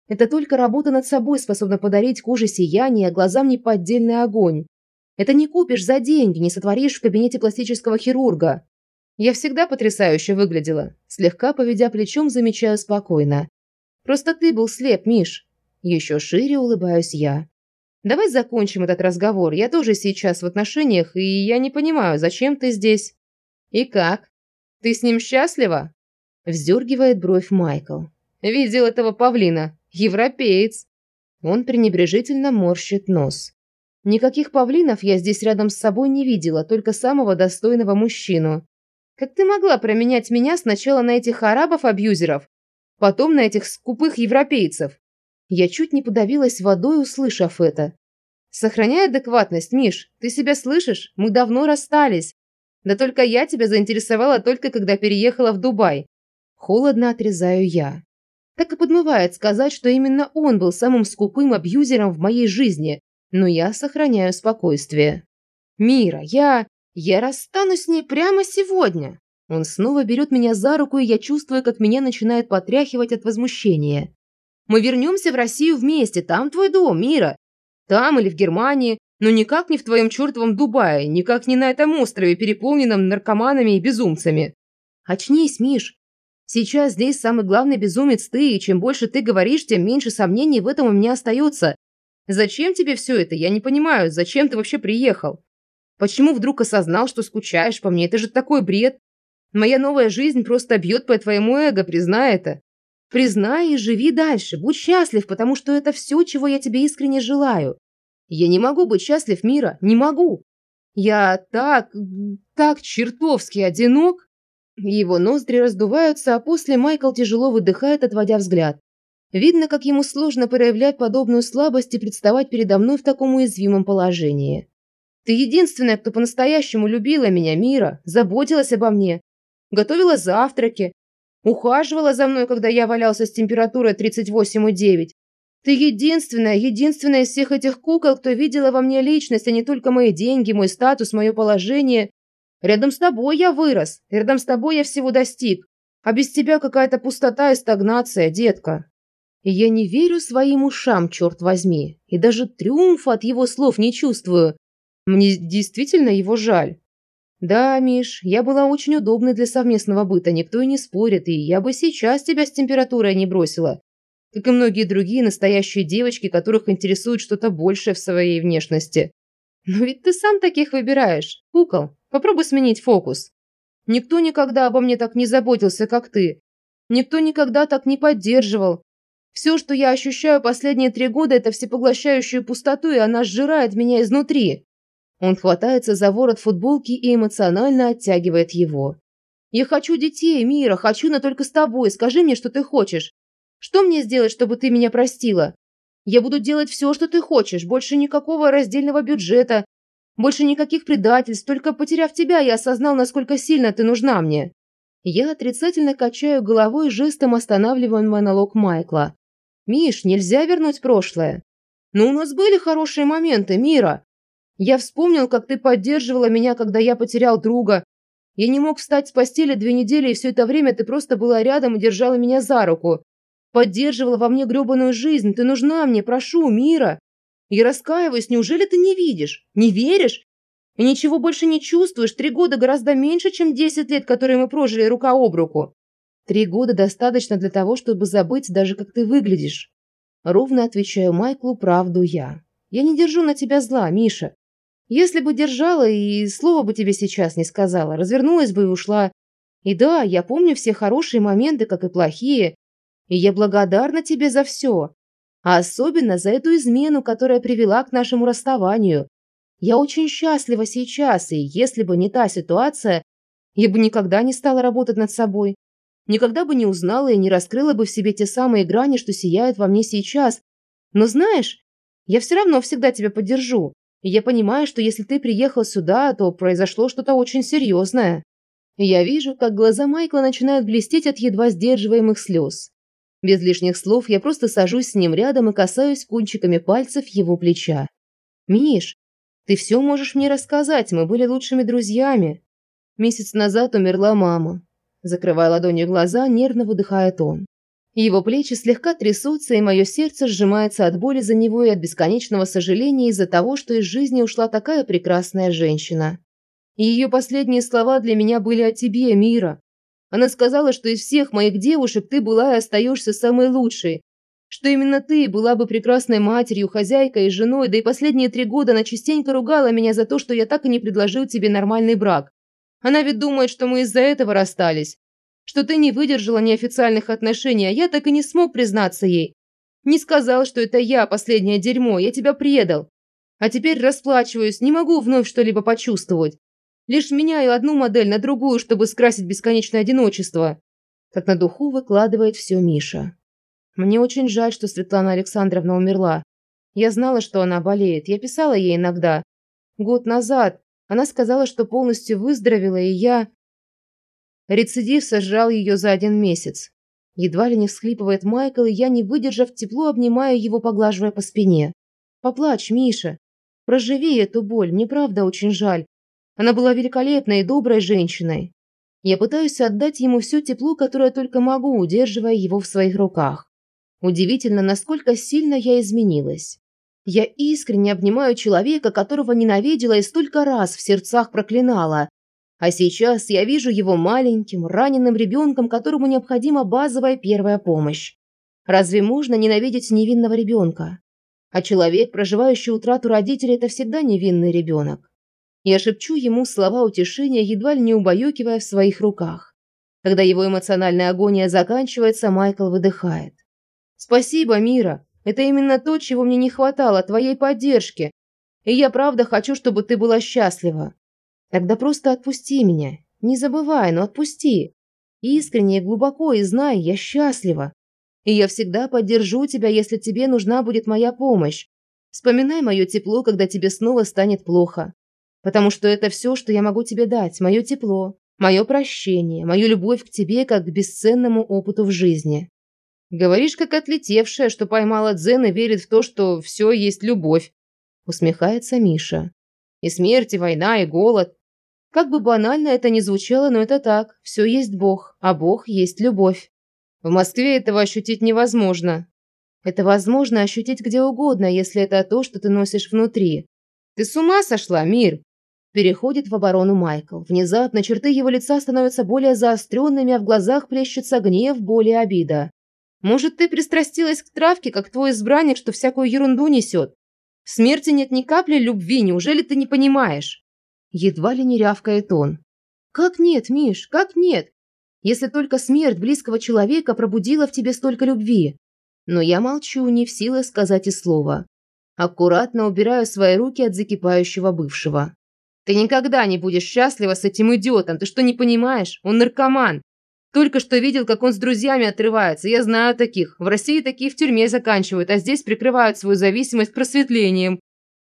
Это только работа над собой способна подарить коже сияние, а глазам неподдельный огонь. Это не купишь за деньги, не сотворишь в кабинете пластического хирурга. Я всегда потрясающе выглядела. Слегка поведя плечом, замечаю спокойно. Просто ты был слеп, Миш. Еще шире улыбаюсь я. Давай закончим этот разговор. Я тоже сейчас в отношениях, и я не понимаю, зачем ты здесь? И как? Ты с ним счастлива? Вздергивает бровь Майкл. Видел этого павлина. Европеец. Он пренебрежительно морщит нос. Никаких павлинов я здесь рядом с собой не видела, только самого достойного мужчину. Как ты могла променять меня сначала на этих арабов-абьюзеров, потом на этих скупых европейцев? Я чуть не подавилась водой, услышав это. «Сохраняй адекватность, Миш. Ты себя слышишь? Мы давно расстались. Да только я тебя заинтересовала только когда переехала в Дубай». Холодно отрезаю я. Так и подмывает сказать, что именно он был самым скупым абьюзером в моей жизни, но я сохраняю спокойствие. «Мира, я... я расстанусь с ней прямо сегодня!» Он снова берет меня за руку, и я чувствую, как меня начинает потряхивать от возмущения. Мы вернемся в Россию вместе, там твой дом, Мира. Там или в Германии, но никак не в твоем чертовом Дубае, никак не на этом острове, переполненном наркоманами и безумцами. Очнись, Миш. Сейчас здесь самый главный безумец ты, и чем больше ты говоришь, тем меньше сомнений в этом у меня остается. Зачем тебе все это? Я не понимаю, зачем ты вообще приехал? Почему вдруг осознал, что скучаешь по мне? Это же такой бред. Моя новая жизнь просто бьет по твоему эго, признай это. Признай и живи дальше, будь счастлив, потому что это все, чего я тебе искренне желаю. Я не могу быть счастлив, Мира, не могу. Я так, так чертовски одинок. Его ноздри раздуваются, а после Майкл тяжело выдыхает, отводя взгляд. Видно, как ему сложно проявлять подобную слабость и представать передо мной в таком уязвимом положении. Ты единственная, кто по-настоящему любила меня, Мира, заботилась обо мне, готовила завтраки, Ухаживала за мной, когда я валялся с температурой 38,9. Ты единственная, единственная из всех этих кукол, кто видела во мне личность, а не только мои деньги, мой статус, мое положение. Рядом с тобой я вырос, рядом с тобой я всего достиг. А без тебя какая-то пустота и стагнация, детка. И я не верю своим ушам, черт возьми, и даже триумфа от его слов не чувствую. Мне действительно его жаль. «Да, Миш, я была очень удобной для совместного быта, никто и не спорит, и я бы сейчас тебя с температурой не бросила. Как и многие другие настоящие девочки, которых интересует что-то большее в своей внешности. Но ведь ты сам таких выбираешь. Кукол, попробуй сменить фокус. Никто никогда обо мне так не заботился, как ты. Никто никогда так не поддерживал. Все, что я ощущаю последние три года, это всепоглощающую пустоту, и она сжирает меня изнутри. Он хватается за ворот футболки и эмоционально оттягивает его. «Я хочу детей, Мира, хочу, но только с тобой. Скажи мне, что ты хочешь. Что мне сделать, чтобы ты меня простила? Я буду делать все, что ты хочешь. Больше никакого раздельного бюджета. Больше никаких предательств. Только потеряв тебя, я осознал, насколько сильно ты нужна мне». Я отрицательно качаю головой, жестом останавливаю монолог Майкла. «Миш, нельзя вернуть прошлое. Но у нас были хорошие моменты, Мира. Я вспомнил, как ты поддерживала меня, когда я потерял друга. Я не мог встать с постели две недели, и все это время ты просто была рядом и держала меня за руку. Поддерживала во мне гребаную жизнь. Ты нужна мне, прошу, мира. Я раскаиваюсь, неужели ты не видишь? Не веришь? И ничего больше не чувствуешь? Три года гораздо меньше, чем десять лет, которые мы прожили рука об руку. Три года достаточно для того, чтобы забыть даже, как ты выглядишь. Ровно отвечаю Майклу правду я. Я не держу на тебя зла, Миша. Если бы держала и слова бы тебе сейчас не сказала, развернулась бы и ушла. И да, я помню все хорошие моменты, как и плохие, и я благодарна тебе за все. А особенно за эту измену, которая привела к нашему расставанию. Я очень счастлива сейчас, и если бы не та ситуация, я бы никогда не стала работать над собой. Никогда бы не узнала и не раскрыла бы в себе те самые грани, что сияют во мне сейчас. Но знаешь, я все равно всегда тебя поддержу. Я понимаю, что если ты приехал сюда, то произошло что-то очень серьезное. Я вижу, как глаза Майкла начинают блестеть от едва сдерживаемых слез. Без лишних слов я просто сажусь с ним рядом и касаюсь кончиками пальцев его плеча. «Миш, ты все можешь мне рассказать, мы были лучшими друзьями. Месяц назад умерла мама». Закрывая ладонью глаза, нервно выдыхает он. Его плечи слегка трясутся, и мое сердце сжимается от боли за него и от бесконечного сожаления из-за того, что из жизни ушла такая прекрасная женщина. Ее последние слова для меня были о тебе, Мира. Она сказала, что из всех моих девушек ты была и остаешься самой лучшей, что именно ты была бы прекрасной матерью, хозяйкой и женой, да и последние три года она частенько ругала меня за то, что я так и не предложил тебе нормальный брак. Она ведь думает, что мы из-за этого расстались, что ты не выдержала неофициальных отношений, а я так и не смог признаться ей. Не сказал, что это я, последнее дерьмо, я тебя предал. А теперь расплачиваюсь, не могу вновь что-либо почувствовать. Лишь меняю одну модель на другую, чтобы скрасить бесконечное одиночество. Как на духу выкладывает все Миша. Мне очень жаль, что Светлана Александровна умерла. Я знала, что она болеет. Я писала ей иногда. Год назад. Она сказала, что полностью выздоровела, и я... Рецидив сожрал ее за один месяц. Едва ли не всхлипывает Майкл, и я, не выдержав, тепло обнимаю его, поглаживая по спине. «Поплачь, Миша. Проживи эту боль, мне правда очень жаль. Она была великолепной и доброй женщиной. Я пытаюсь отдать ему все тепло, которое только могу, удерживая его в своих руках. Удивительно, насколько сильно я изменилась. Я искренне обнимаю человека, которого ненавидела и столько раз в сердцах проклинала, а сейчас я вижу его маленьким, раненым ребенком, которому необходима базовая первая помощь. Разве можно ненавидеть невинного ребенка? А человек, проживающий утрату родителей, это всегда невинный ребенок. Я шепчу ему слова утешения, едва ли не убаюкивая в своих руках. Когда его эмоциональная агония заканчивается, Майкл выдыхает. «Спасибо, Мира. Это именно то, чего мне не хватало, твоей поддержки. И я правда хочу, чтобы ты была счастлива. Тогда просто отпусти меня. Не забывай, но отпусти. Искренне и глубоко, и знай, я счастлива. И я всегда поддержу тебя, если тебе нужна будет моя помощь. Вспоминай мое тепло, когда тебе снова станет плохо. Потому что это все, что я могу тебе дать. Мое тепло, мое прощение, мою любовь к тебе, как к бесценному опыту в жизни. Говоришь, как отлетевшая, что поймала дзен и верит в то, что все есть любовь. Усмехается Миша. И смерть, и война, и голод. Как бы банально это ни звучало, но это так. Все есть Бог, а Бог есть любовь. В Москве этого ощутить невозможно. Это возможно ощутить где угодно, если это то, что ты носишь внутри. Ты с ума сошла, мир? Переходит в оборону Майкл. Внезапно черты его лица становятся более заостренными, а в глазах плещется гнев, боль и обида. Может, ты пристрастилась к травке, как твой избранник, что всякую ерунду несет? В смерти нет ни капли любви, неужели ты не понимаешь? Едва ли не рявкает он. «Как нет, Миш, как нет? Если только смерть близкого человека пробудила в тебе столько любви». Но я молчу, не в силах сказать и слова. Аккуратно убираю свои руки от закипающего бывшего. «Ты никогда не будешь счастлива с этим идиотом, ты что не понимаешь? Он наркоман. Только что видел, как он с друзьями отрывается. Я знаю таких. В России такие в тюрьме заканчивают, а здесь прикрывают свою зависимость просветлением.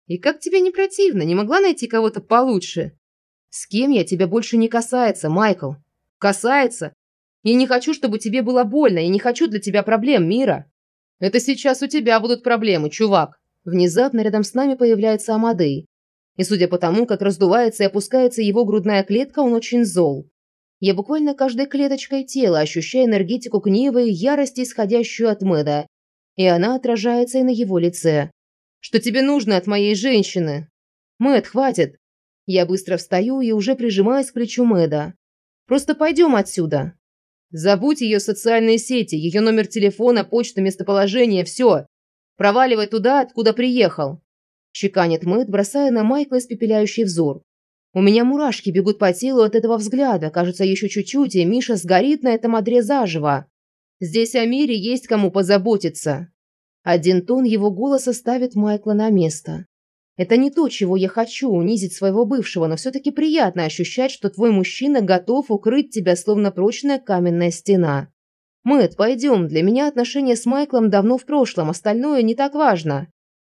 И как тебе не противно, не могла найти кого-то получше? С кем я тебя больше не касается, Майкл? Касается? Я не хочу, чтобы тебе было больно, я не хочу для тебя проблем, Мира. Это сейчас у тебя будут проблемы, чувак. Внезапно рядом с нами появляется Амадей. И судя по тому, как раздувается и опускается его грудная клетка, он очень зол. Я буквально каждой клеточкой тела ощущаю энергетику гнева и ярости, исходящую от Мэда. И она отражается и на его лице. Что тебе нужно от моей женщины? Мэд, хватит. Я быстро встаю и уже прижимаюсь к плечу Мэда. Просто пойдем отсюда. Забудь ее социальные сети, ее номер телефона, почта, местоположение, все. Проваливай туда, откуда приехал. Чеканит Мэд, бросая на Майкла испепеляющий взор. У меня мурашки бегут по телу от этого взгляда. Кажется, еще чуть-чуть, и Миша сгорит на этом одре заживо. Здесь о мире есть кому позаботиться. Один тон его голоса ставит Майкла на место. Это не то, чего я хочу, унизить своего бывшего, но все-таки приятно ощущать, что твой мужчина готов укрыть тебя, словно прочная каменная стена. Мэт, пойдем, для меня отношения с Майклом давно в прошлом, остальное не так важно.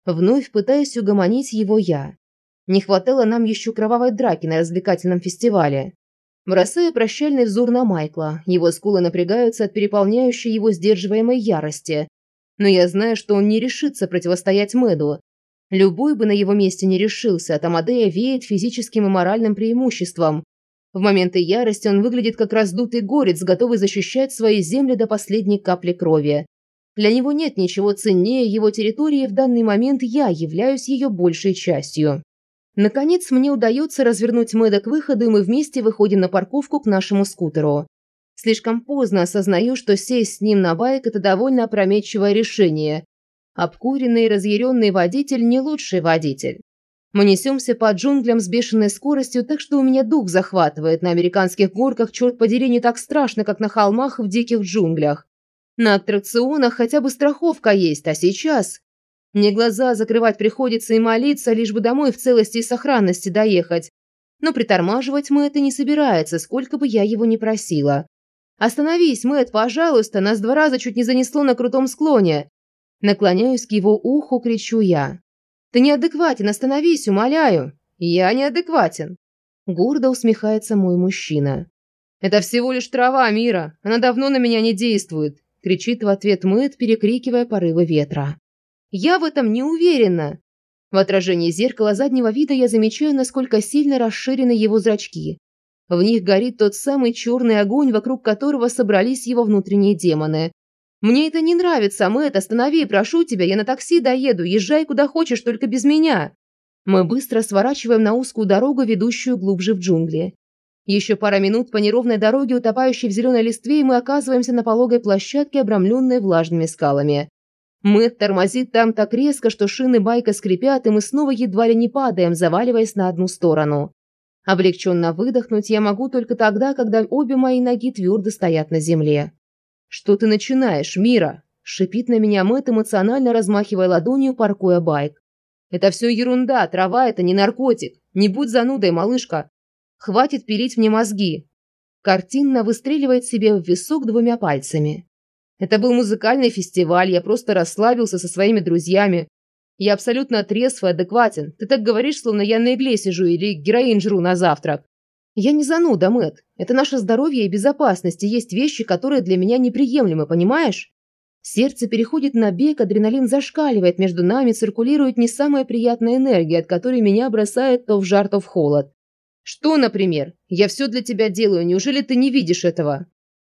Вновь пытаюсь угомонить его я. Не хватало нам еще кровавой драки на развлекательном фестивале. Бросая прощальный взор на Майкла, его скулы напрягаются от переполняющей его сдерживаемой ярости. Но я знаю, что он не решится противостоять Мэду. Любой бы на его месте не решился, от Амадея веет физическим и моральным преимуществом. В моменты ярости он выглядит как раздутый горец, готовый защищать свои земли до последней капли крови. Для него нет ничего ценнее его территории, в данный момент я являюсь ее большей частью. Наконец, мне удается развернуть Мэда к выходу, и мы вместе выходим на парковку к нашему скутеру. Слишком поздно осознаю, что сесть с ним на байк – это довольно опрометчивое решение. Обкуренный и разъяренный водитель – не лучший водитель. Мы несемся по джунглям с бешеной скоростью, так что у меня дух захватывает. На американских горках, черт подери, не так страшно, как на холмах в диких джунглях. На аттракционах хотя бы страховка есть, а сейчас... Мне глаза закрывать приходится и молиться, лишь бы домой в целости и сохранности доехать. Но притормаживать Мэтт и не собирается, сколько бы я его ни просила. «Остановись, Мэтт, пожалуйста, нас два раза чуть не занесло на крутом склоне». Наклоняюсь к его уху, кричу я. «Ты неадекватен, остановись, умоляю». «Я неадекватен». Гордо усмехается мой мужчина. «Это всего лишь трава, Мира. Она давно на меня не действует», кричит в ответ Мэтт, перекрикивая порывы ветра. Я в этом не уверена. В отражении зеркала заднего вида я замечаю, насколько сильно расширены его зрачки. В них горит тот самый черный огонь, вокруг которого собрались его внутренние демоны. «Мне это не нравится, Мэтт, останови, прошу тебя, я на такси доеду, езжай куда хочешь, только без меня». Мы быстро сворачиваем на узкую дорогу, ведущую глубже в джунгли. Еще пара минут по неровной дороге, утопающей в зеленой листве, и мы оказываемся на пологой площадке, обрамленной влажными скалами. Мэтт тормозит там так резко, что шины байка скрипят, и мы снова едва ли не падаем, заваливаясь на одну сторону. Облегченно выдохнуть я могу только тогда, когда обе мои ноги твердо стоят на земле. «Что ты начинаешь, Мира?» – шипит на меня Мэтт, эмоционально размахивая ладонью, паркуя байк. «Это все ерунда, трава – это не наркотик. Не будь занудой, малышка. Хватит пилить мне мозги». Картинно выстреливает себе в висок двумя пальцами. Это был музыкальный фестиваль, я просто расслабился со своими друзьями. Я абсолютно трезв и адекватен. Ты так говоришь, словно я на игле сижу или героин жру на завтрак. Я не зануда, Мэтт. Это наше здоровье и безопасность, и есть вещи, которые для меня неприемлемы, понимаешь? Сердце переходит на бег, адреналин зашкаливает, между нами циркулирует не самая приятная энергия, от которой меня бросает то в жар, то в холод. Что, например? Я все для тебя делаю, неужели ты не видишь этого?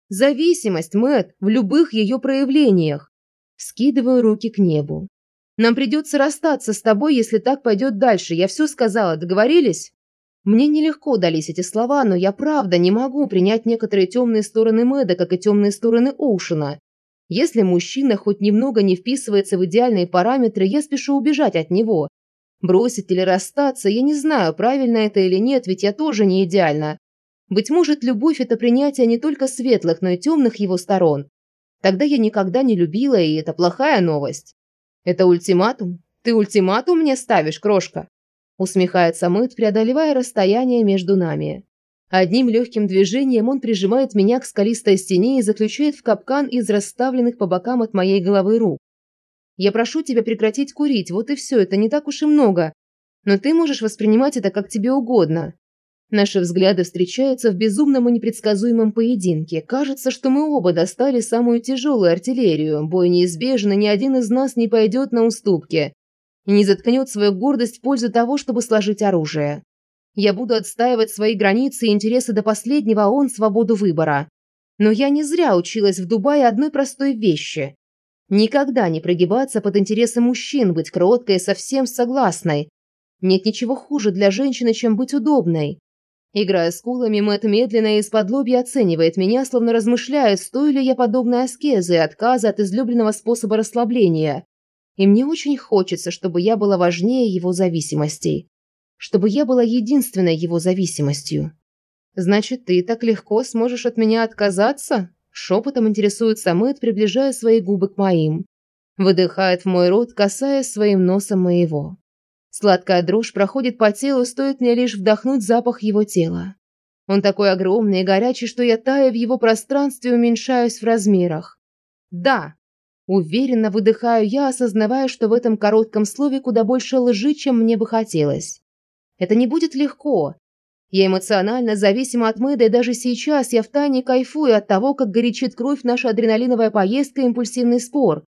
Зависимость, Мэт, в любых ее проявлениях. Скидываю руки к небу. Нам придется расстаться с тобой, если так пойдет дальше. Я все сказала, договорились? Мне нелегко дались эти слова, но я правда не могу принять некоторые темные стороны Мэда, как и темные стороны Оушена. Если мужчина хоть немного не вписывается в идеальные параметры, я спешу убежать от него. Бросить или расстаться, я не знаю, правильно это или нет, ведь я тоже не идеальна. Быть может, любовь – это принятие не только светлых, но и темных его сторон. Тогда я никогда не любила, и это плохая новость. Это ультиматум? Ты ультиматум мне ставишь, крошка? Усмехается Мэтт, преодолевая расстояние между нами. Одним легким движением он прижимает меня к скалистой стене и заключает в капкан из расставленных по бокам от моей головы рук. Я прошу тебя прекратить курить, вот и все, это не так уж и много. Но ты можешь воспринимать это как тебе угодно. Наши взгляды встречаются в безумном и непредсказуемом поединке. Кажется, что мы оба достали самую тяжелую артиллерию. Бой неизбежен, и ни один из нас не пойдет на уступки. И не заткнет свою гордость в пользу того, чтобы сложить оружие. Я буду отстаивать свои границы и интересы до последнего, а он – свободу выбора. Но я не зря училась в Дубае одной простой вещи. Никогда не прогибаться под интересы мужчин, быть кроткой и совсем согласной. Нет ничего хуже для женщины, чем быть удобной. Играя скулами, Мэтт медленно из-под лобья оценивает меня, словно размышляет, стою ли я подобной аскезы и отказа от излюбленного способа расслабления. И мне очень хочется, чтобы я была важнее его зависимостей. Чтобы я была единственной его зависимостью. «Значит, ты так легко сможешь от меня отказаться?» Шепотом интересуется Мэтт, приближая свои губы к моим. Выдыхает в мой рот, касаясь своим носом моего. Сладкая дрожь проходит по телу, стоит мне лишь вдохнуть запах его тела. Он такой огромный и горячий, что я, тая в его пространстве, уменьшаюсь в размерах. «Да!» Уверенно выдыхаю я, осознавая, что в этом коротком слове куда больше лжи, чем мне бы хотелось. Это не будет легко. Я эмоционально зависима от Мэда, и даже сейчас я втайне кайфую от того, как горячит кровь наша адреналиновая поездка и импульсивный спор.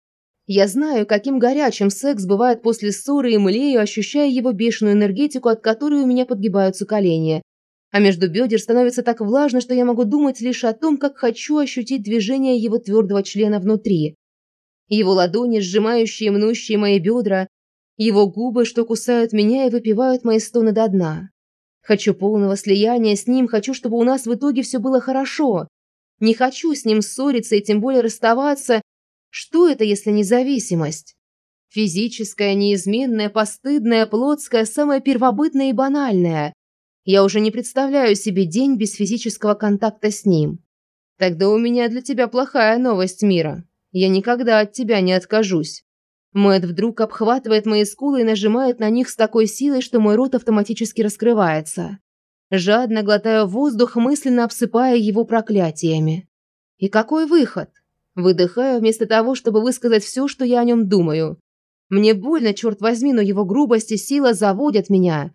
Я знаю, каким горячим секс бывает после ссоры и млею, ощущая его бешеную энергетику, от которой у меня подгибаются колени. А между бедер становится так влажно, что я могу думать лишь о том, как хочу ощутить движение его твердого члена внутри. Его ладони, сжимающие мнущие мои бедра, его губы, что кусают меня и выпивают мои стоны до дна. Хочу полного слияния с ним, хочу, чтобы у нас в итоге все было хорошо. Не хочу с ним ссориться и тем более расставаться. Что это, если не зависимость? Физическая, неизменная, постыдная, плотская, самая первобытная и банальная. Я уже не представляю себе день без физического контакта с ним. Тогда у меня для тебя плохая новость, Мира. Я никогда от тебя не откажусь. Мэт вдруг обхватывает мои скулы и нажимает на них с такой силой, что мой рот автоматически раскрывается. Жадно глотаю воздух, мысленно обсыпая его проклятиями. И какой выход? Выдыхаю вместо того, чтобы высказать все, что я о нем думаю. Мне больно, черт возьми, но его грубость и сила заводят меня.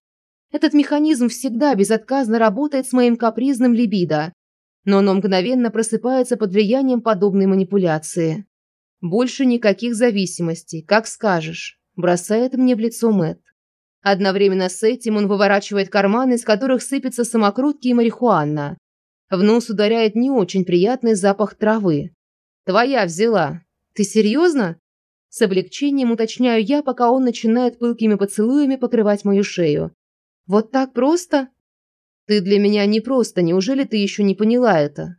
Этот механизм всегда безотказно работает с моим капризным либидо, но оно мгновенно просыпается под влиянием подобной манипуляции. Больше никаких зависимостей, как скажешь, бросает мне в лицо Мэт. Одновременно с этим он выворачивает карманы, из которых сыпятся самокрутки и марихуана. В нос ударяет не очень приятный запах травы. «Твоя взяла. Ты серьезно?» С облегчением уточняю я, пока он начинает пылкими поцелуями покрывать мою шею. «Вот так просто?» «Ты для меня не просто, неужели ты еще не поняла это?»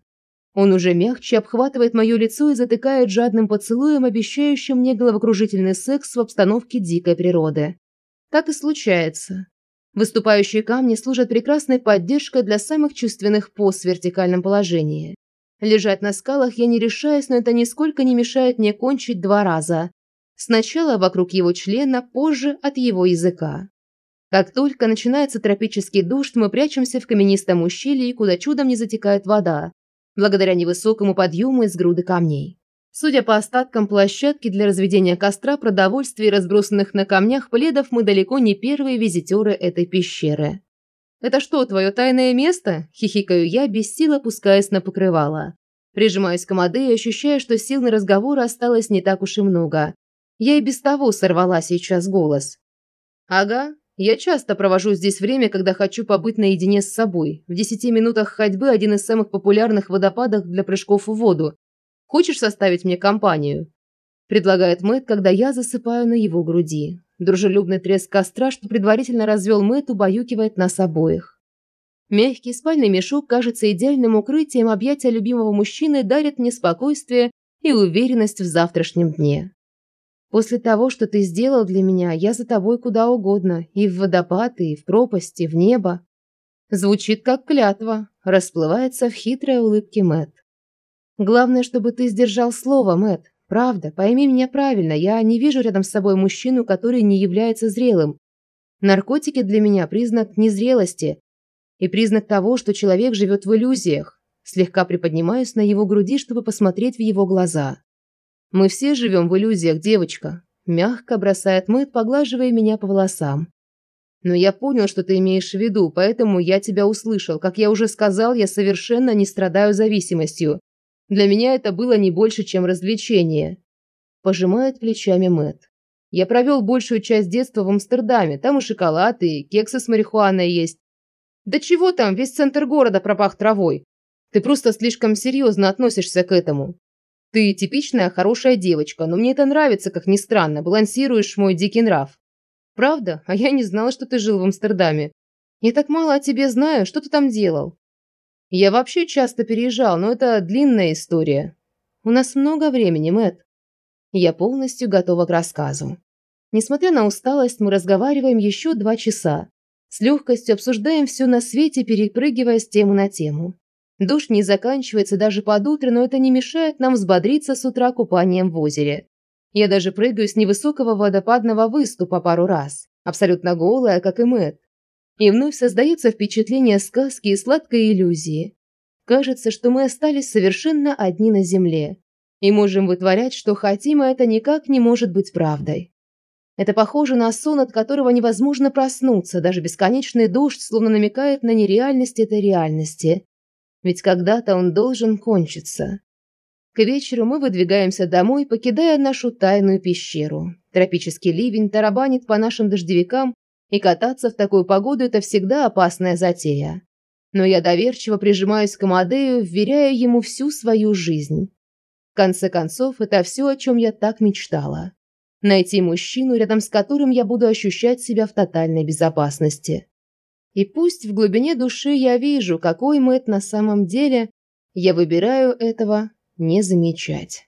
Он уже мягче обхватывает мое лицо и затыкает жадным поцелуем, обещающим мне головокружительный секс в обстановке дикой природы. Так и случается. Выступающие камни служат прекрасной поддержкой для самых чувственных поз в вертикальном положении. Лежать на скалах я не решаюсь, но это нисколько не мешает мне кончить два раза. Сначала вокруг его члена, позже от его языка. Как только начинается тропический дождь, мы прячемся в каменистом ущелье, куда чудом не затекает вода, благодаря невысокому подъему из груды камней. Судя по остаткам площадки для разведения костра, продовольствия и разбросанных на камнях пледов, мы далеко не первые визитеры этой пещеры. «Это что, твое тайное место?» – хихикаю я, без сил опускаясь на покрывало. Прижимаюсь к Амаде и ощущаю, что сил на разговор осталось не так уж и много. Я и без того сорвала сейчас голос. «Ага, я часто провожу здесь время, когда хочу побыть наедине с собой. В десяти минутах ходьбы один из самых популярных водопадов для прыжков в воду. Хочешь составить мне компанию?» Предлагает Мэтт, когда я засыпаю на его груди. Дружелюбный треск костра, что предварительно развел Мэтт, убаюкивает нас обоих. Мягкий спальный мешок кажется идеальным укрытием, объятия любимого мужчины дарят мне спокойствие и уверенность в завтрашнем дне. После того, что ты сделал для меня, я за тобой куда угодно, и в водопад, и в пропасть, и в небо. Звучит как клятва, расплывается в хитрой улыбке Мэт. Главное, чтобы ты сдержал слово, Мэт. Правда, пойми меня правильно, я не вижу рядом с собой мужчину, который не является зрелым. Наркотики для меня признак незрелости и признак того, что человек живет в иллюзиях. Слегка приподнимаюсь на его груди, чтобы посмотреть в его глаза. Мы все живем в иллюзиях, девочка. Мягко бросает Мэтт, поглаживая меня по волосам. Но я понял, что ты имеешь в виду, поэтому я тебя услышал. Как я уже сказал, я совершенно не страдаю зависимостью. Для меня это было не больше, чем развлечение. Пожимает плечами Мэтт. Я провел большую часть детства в Амстердаме. Там и шоколад, и кексы с марихуаной есть. Да чего там, весь центр города пропах травой. Ты просто слишком серьезно относишься к этому. Ты типичная хорошая девочка, но мне это нравится, как ни странно, балансируешь мой дикий нрав. Правда? А я не знала, что ты жил в Амстердаме. Я так мало о тебе знаю, что ты там делал? Я вообще часто переезжал, но это длинная история. У нас много времени, Мэт. Я полностью готова к рассказу. Несмотря на усталость, мы разговариваем еще два часа. С легкостью обсуждаем все на свете, перепрыгивая с темы на тему. Душ не заканчивается даже под утро, но это не мешает нам взбодриться с утра купанием в озере. Я даже прыгаю с невысокого водопадного выступа пару раз, абсолютно голая, как и Мэтт. И вновь создается впечатление сказки и сладкой иллюзии. Кажется, что мы остались совершенно одни на земле и можем вытворять, что хотим, а это никак не может быть правдой. Это похоже на сон, от которого невозможно проснуться, даже бесконечный дождь словно намекает на нереальность этой реальности. Ведь когда-то он должен кончиться. К вечеру мы выдвигаемся домой, покидая нашу тайную пещеру. Тропический ливень тарабанит по нашим дождевикам, и кататься в такую погоду – это всегда опасная затея. Но я доверчиво прижимаюсь к Амадею, вверяя ему всю свою жизнь. В конце концов, это все, о чем я так мечтала. Найти мужчину, рядом с которым я буду ощущать себя в тотальной безопасности. И пусть в глубине души я вижу, какой Мэтт на самом деле, я выбираю этого не замечать.